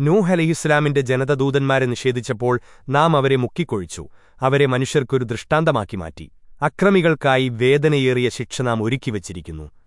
നൂഹ് അലഹിസ്ലാമിന്റെ ജനതദൂതന്മാരെ നിഷേധിച്ചപ്പോൾ നാം അവരെ മുക്കിക്കൊഴിച്ചു അവരെ മനുഷ്യർക്കൊരു ദൃഷ്ടാന്തമാക്കി മാറ്റി. അക്രമികൾക്കായി വേദനയേറിയ ശിക്ഷ നാം ഒരുക്കിവച്ചിരിക്കുന്നു.